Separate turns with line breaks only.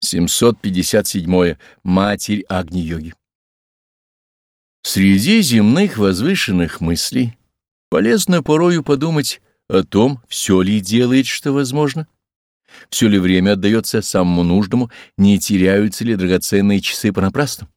757. Матерь Агни-йоги. Среди земных возвышенных мыслей полезно порою подумать о том, все ли делает, что возможно, все ли время отдается самому нужному, не теряются ли драгоценные часы понапрасну.